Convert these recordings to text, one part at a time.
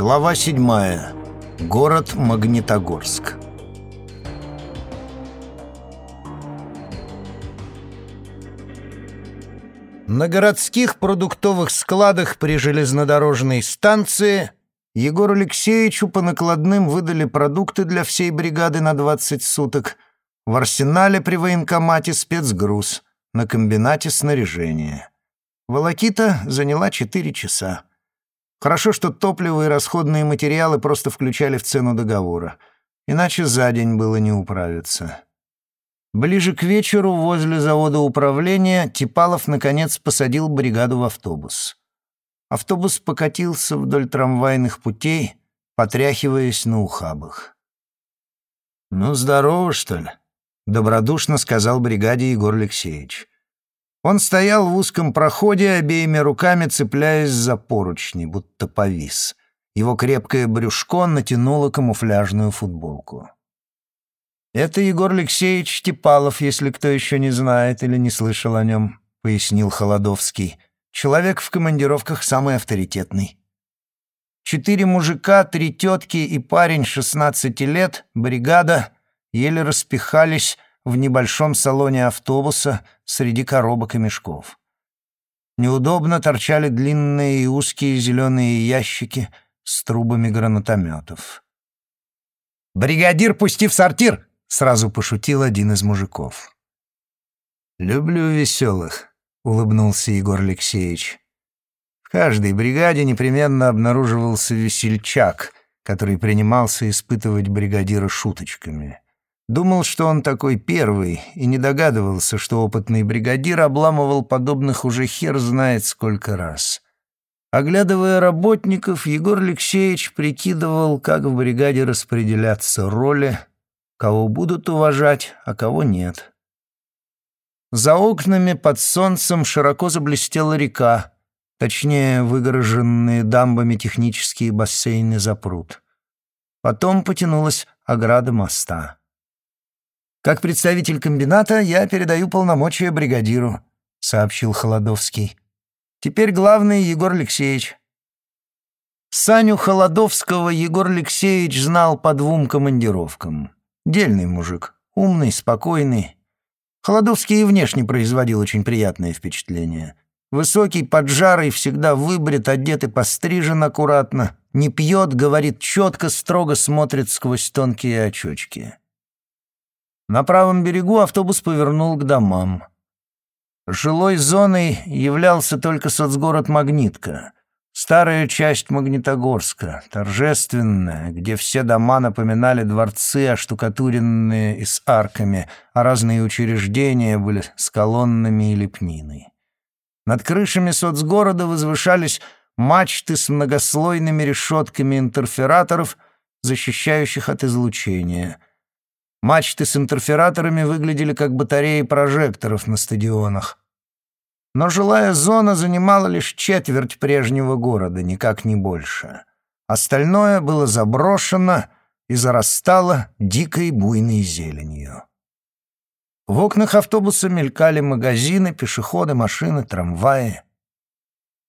Глава 7. Город Магнитогорск. На городских продуктовых складах при железнодорожной станции Егору Алексеевичу по накладным выдали продукты для всей бригады на 20 суток, в арсенале при военкомате спецгруз, на комбинате снаряжение. Волокита заняла 4 часа. Хорошо, что топливо и расходные материалы просто включали в цену договора, иначе за день было не управиться. Ближе к вечеру возле завода управления Типалов наконец посадил бригаду в автобус. Автобус покатился вдоль трамвайных путей, потряхиваясь на ухабах. «Ну, здорово, что ли?» — добродушно сказал бригаде Егор Алексеевич. Он стоял в узком проходе, обеими руками цепляясь за поручни, будто повис. Его крепкое брюшко натянуло камуфляжную футболку. «Это Егор Алексеевич Типалов, если кто еще не знает или не слышал о нем», — пояснил Холодовский. «Человек в командировках самый авторитетный». Четыре мужика, три тетки и парень шестнадцати лет, бригада, еле распихались в небольшом салоне автобуса среди коробок и мешков. Неудобно торчали длинные и узкие зеленые ящики с трубами гранатометов. «Бригадир, пусти в сортир!» — сразу пошутил один из мужиков. «Люблю веселых», — улыбнулся Егор Алексеевич. В каждой бригаде непременно обнаруживался весельчак, который принимался испытывать бригадира шуточками. Думал, что он такой первый, и не догадывался, что опытный бригадир обламывал подобных уже хер знает сколько раз. Оглядывая работников, Егор Алексеевич прикидывал, как в бригаде распределяться роли, кого будут уважать, а кого нет. За окнами под солнцем широко заблестела река, точнее, выгороженные дамбами технические бассейны за пруд. Потом потянулась ограда моста. «Как представитель комбината я передаю полномочия бригадиру», — сообщил Холодовский. «Теперь главный Егор Алексеевич». Саню Холодовского Егор Алексеевич знал по двум командировкам. Дельный мужик, умный, спокойный. Холодовский и внешне производил очень приятное впечатление. Высокий, поджарый, всегда выбрит, одет и пострижен аккуратно. Не пьет, говорит четко, строго смотрит сквозь тонкие очечки. На правом берегу автобус повернул к домам. Жилой зоной являлся только соцгород Магнитка, старая часть Магнитогорска, торжественная, где все дома напоминали дворцы, оштукатуренные и с арками, а разные учреждения были с колоннами и лепниной. Над крышами соцгорода возвышались мачты с многослойными решетками интерфераторов, защищающих от излучения — Мачты с интерфераторами выглядели как батареи прожекторов на стадионах. Но жилая зона занимала лишь четверть прежнего города, никак не больше. Остальное было заброшено и зарастало дикой буйной зеленью. В окнах автобуса мелькали магазины, пешеходы, машины, трамваи.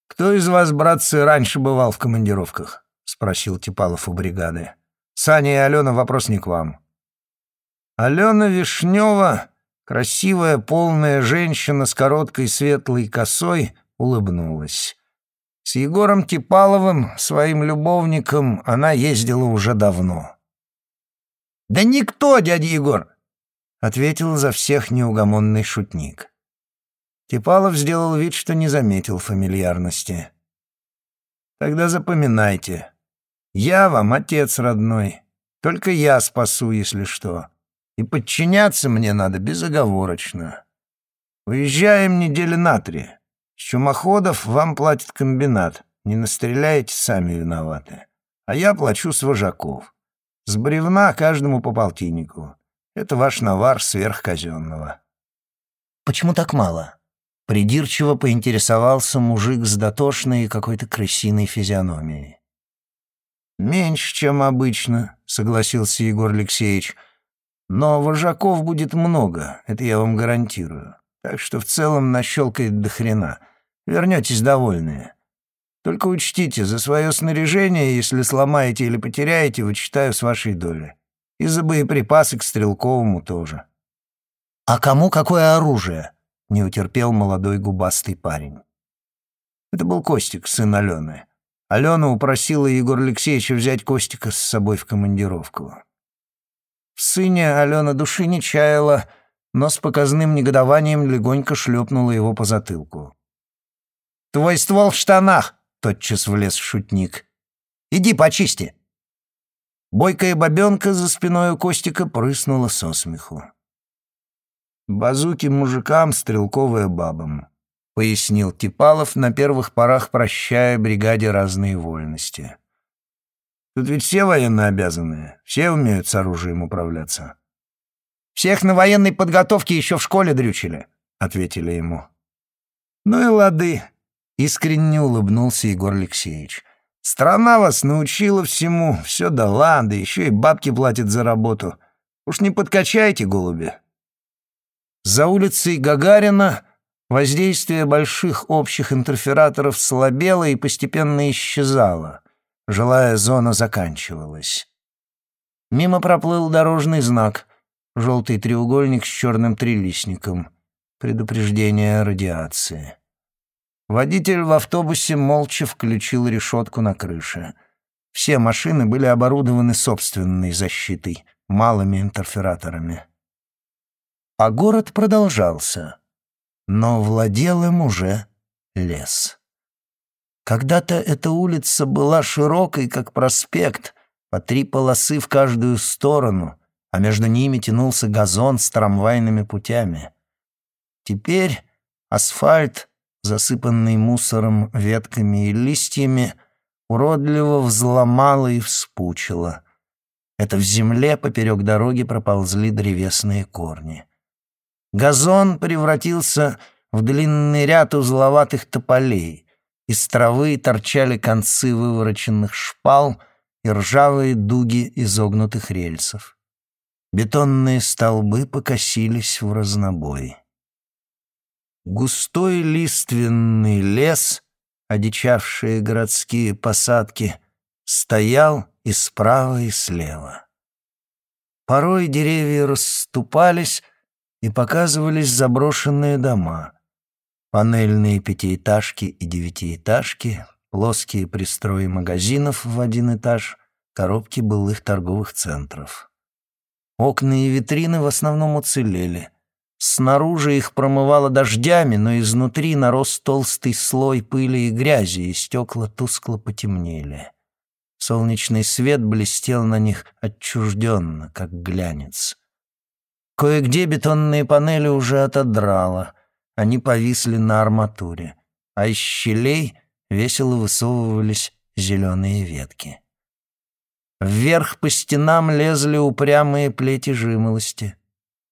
«Кто из вас, братцы, раньше бывал в командировках?» — спросил Типалов у бригады. «Саня и Алена, вопрос не к вам. Алена Вишнева, красивая полная женщина с короткой светлой косой, улыбнулась. С Егором Типаловым, своим любовником, она ездила уже давно. «Да никто, дядя Егор!» — ответил за всех неугомонный шутник. Типалов сделал вид, что не заметил фамильярности. «Тогда запоминайте. Я вам отец родной. Только я спасу, если что и подчиняться мне надо безоговорочно. Уезжаем недели на три. С чумоходов вам платит комбинат. Не настреляете, сами виноваты. А я плачу с вожаков. С бревна каждому по полтиннику. Это ваш навар сверхказенного. Почему так мало? Придирчиво поинтересовался мужик с дотошной какой-то крысиной физиономией. «Меньше, чем обычно», — согласился Егор Алексеевич, — но вожаков будет много, это я вам гарантирую. Так что в целом нащелкает до хрена. Вернетесь довольные. Только учтите, за свое снаряжение, если сломаете или потеряете, вычитаю с вашей доли. И за боеприпасы к стрелковому тоже». «А кому какое оружие?» — не утерпел молодой губастый парень. Это был Костик, сын Алены. Алена упросила Егора Алексеевича взять Костика с собой в командировку. Сыне Алена души не чаяла, но с показным негодованием легонько шлепнула его по затылку. «Твой ствол в штанах!» — тотчас влез шутник. «Иди почисти!» Бойкая бабенка за спиной у Костика прыснула со смеху. «Базуки мужикам, стрелковые бабам», — пояснил Типалов, на первых порах прощая бригаде разные вольности. «Тут ведь все военно обязанные, все умеют с оружием управляться». «Всех на военной подготовке еще в школе дрючили», — ответили ему. «Ну и лады», — искренне улыбнулся Егор Алексеевич. Страна вас научила всему, все дала, да еще и бабки платит за работу. Уж не подкачайте, голуби. За улицей Гагарина воздействие больших общих интерфераторов слабело и постепенно исчезало. Жилая зона заканчивалась. Мимо проплыл дорожный знак, желтый треугольник с черным трилистником, предупреждение радиации. Водитель в автобусе молча включил решетку на крыше. Все машины были оборудованы собственной защитой, малыми интерфераторами. А город продолжался, но владел им уже лес. Когда-то эта улица была широкой, как проспект, по три полосы в каждую сторону, а между ними тянулся газон с трамвайными путями. Теперь асфальт засыпанный мусором, ветками и листьями, уродливо взломало и вспучило. Это в земле поперек дороги проползли древесные корни. Газон превратился в длинный ряд узловатых тополей. Из травы торчали концы вывороченных шпал и ржавые дуги изогнутых рельсов. Бетонные столбы покосились в разнобой. Густой лиственный лес, одичавшие городские посадки, стоял и справа, и слева. Порой деревья расступались, и показывались заброшенные дома. Панельные пятиэтажки и девятиэтажки, плоские пристрои магазинов в один этаж, коробки былых торговых центров. Окна и витрины в основном уцелели — Снаружи их промывало дождями, но изнутри нарос толстый слой пыли и грязи, и стекла тускло потемнели. Солнечный свет блестел на них отчужденно, как глянец. Кое-где бетонные панели уже отодрало, они повисли на арматуре, а из щелей весело высовывались зеленые ветки. Вверх по стенам лезли упрямые плети жимолости —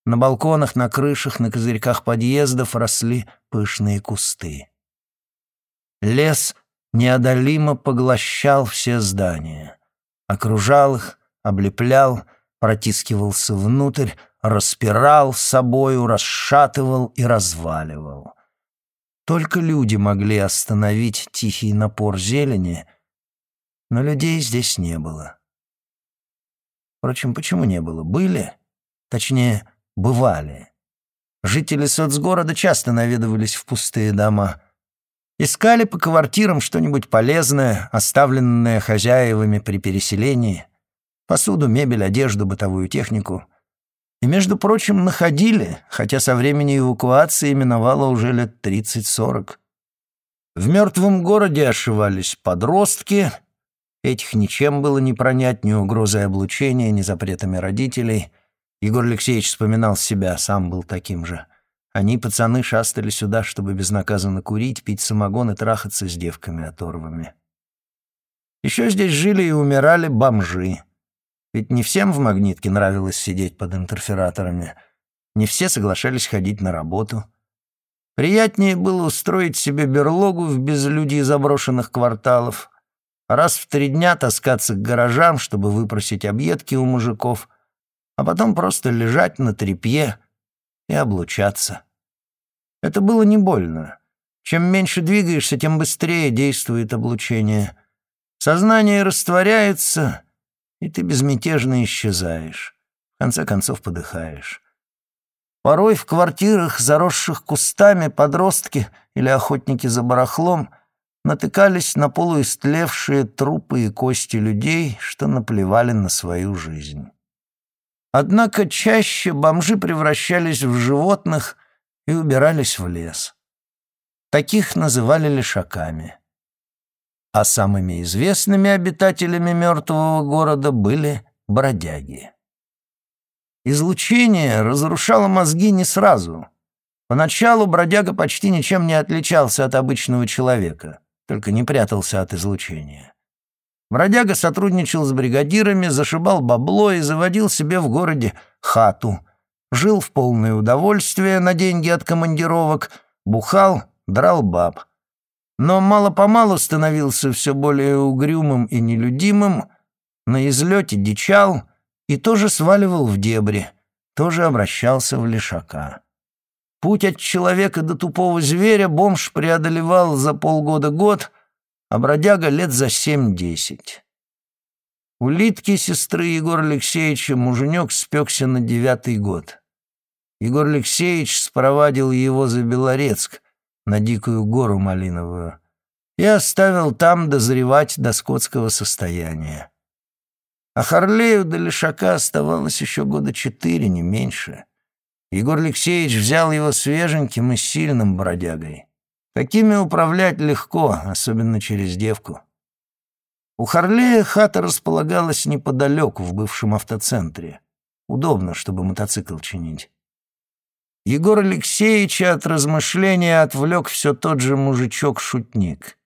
на балконах, на крышах, на козырьках подъездов росли пышные кусты. Лес неодолимо поглощал все здания. Окружал их, облеплял, протискивался внутрь, распирал собою, расшатывал и разваливал. Только люди могли остановить тихий напор зелени, но людей здесь не было. Впрочем, почему не было? Были, точнее, бывали. Жители соцгорода часто наведывались в пустые дома. Искали по квартирам что-нибудь полезное, оставленное хозяевами при переселении. Посуду, мебель, одежду, бытовую технику. Между прочим, находили, хотя со времени эвакуации миновало уже лет 30-40. В мертвом городе ошивались подростки. Этих ничем было не пронять, ни угрозой облучения, ни запретами родителей — Егор Алексеевич вспоминал себя, сам был таким же. Они, пацаны, шастали сюда, чтобы безнаказанно курить, пить самогон и трахаться с девками оторвами. Еще здесь жили и умирали бомжи. Ведь не всем в магнитке нравилось сидеть под интерфераторами. Не все соглашались ходить на работу. Приятнее было устроить себе берлогу в безлюдии заброшенных кварталов, раз в три дня таскаться к гаражам, чтобы выпросить объедки у мужиков — а потом просто лежать на тряпье и облучаться. Это было не больно. Чем меньше двигаешься, тем быстрее действует облучение. Сознание растворяется, и ты безмятежно исчезаешь. В конце концов подыхаешь. Порой в квартирах, заросших кустами, подростки или охотники за барахлом натыкались на полуистлевшие трупы и кости людей, что наплевали на свою жизнь. Однако чаще бомжи превращались в животных и убирались в лес. Таких называли лишаками. А самыми известными обитателями мертвого города были бродяги. Излучение разрушало мозги не сразу. Поначалу бродяга почти ничем не отличался от обычного человека, только не прятался от излучения. Бродяга сотрудничал с бригадирами, зашибал бабло и заводил себе в городе хату. Жил в полное удовольствие на деньги от командировок, бухал, драл баб. Но мало-помалу становился все более угрюмым и нелюдимым, на излете дичал и тоже сваливал в дебри, тоже обращался в лишака. Путь от человека до тупого зверя бомж преодолевал за полгода-год, а бродяга лет за семь-десять. У Литки, сестры Егора Алексеевича, муженек спекся на девятый год. Егор Алексеевич спровадил его за Белорецк, на дикую гору Малиновую, и оставил там дозревать до скотского состояния. А Харлею до Лешака оставалось еще года четыре, не меньше. Егор Алексеевич взял его свеженьким и сильным бродягой. Такими управлять легко, особенно через девку. У Харлея хата располагалась неподалеку, в бывшем автоцентре. Удобно, чтобы мотоцикл чинить. Егор Алексеевича от размышления отвлек все тот же мужичок-шутник.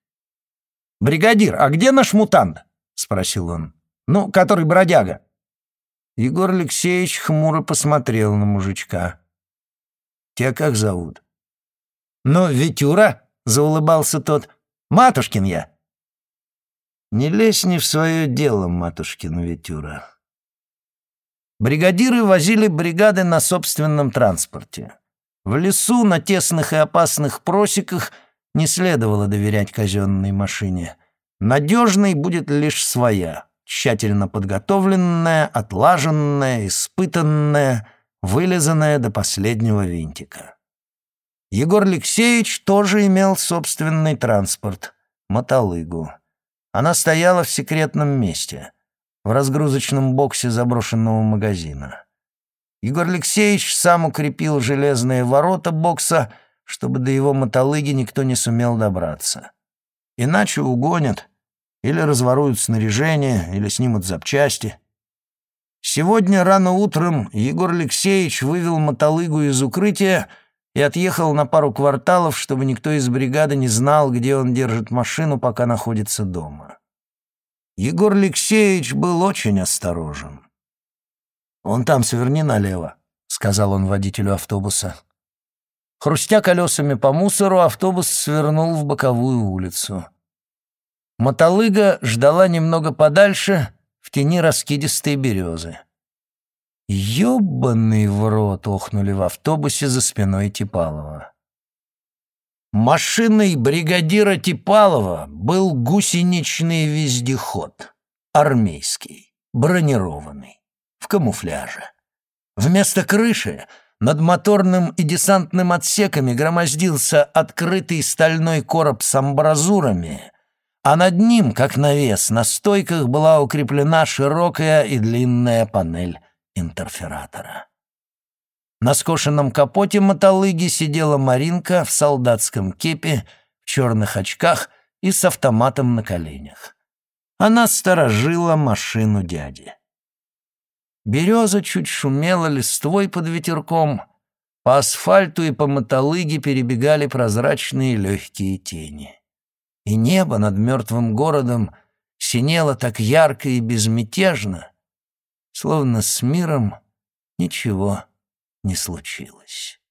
«Бригадир, а где наш мутант?» — спросил он. «Ну, который бродяга». Егор Алексеевич хмуро посмотрел на мужичка. «Тебя как зовут?» «Ну, Витюра», — заулыбался тот. «Матушкин я». «Не лезь не в свое дело, матушкин Витюра. Бригадиры возили бригады на собственном транспорте. В лесу, на тесных и опасных просеках не следовало доверять казенной машине. Надежной будет лишь своя, тщательно подготовленная, отлаженная, испытанная, вылизанная до последнего винтика. Егор Алексеевич тоже имел собственный транспорт — мотолыгу. Она стояла в секретном месте — в разгрузочном боксе заброшенного магазина. Егор Алексеевич сам укрепил железные ворота бокса, чтобы до его мотолыги никто не сумел добраться. Иначе угонят или разворуют снаряжение, или снимут запчасти. Сегодня рано утром Егор Алексеевич вывел мотолыгу из укрытия и отъехал на пару кварталов, чтобы никто из бригады не знал, где он держит машину, пока находится дома. Егор Алексеевич был очень осторожен. «Он там, сверни налево», — сказал он водителю автобуса. Хрустя колесами по мусору, автобус свернул в боковую улицу. Мотолыга ждала немного подальше, в тени раскидистой березы. «Ёбаный в рот!» — охнули в автобусе за спиной Типалова. Машиной бригадира Типалова был гусеничный вездеход, армейский, бронированный, в камуфляже. Вместо крыши над моторным и десантным отсеками громоздился открытый стальной короб с амбразурами, а над ним, как навес, на стойках была укреплена широкая и длинная панель интерфератора. На скошенном капоте мотолыги сидела Маринка в солдатском кепе, в черных очках и с автоматом на коленях. Она сторожила машину дяди. Береза чуть шумела листвой под ветерком. По асфальту и по мотолыге перебегали прозрачные легкие тени. И небо над мертвым городом синело так ярко и безмятежно, словно с миром ничего не случилось.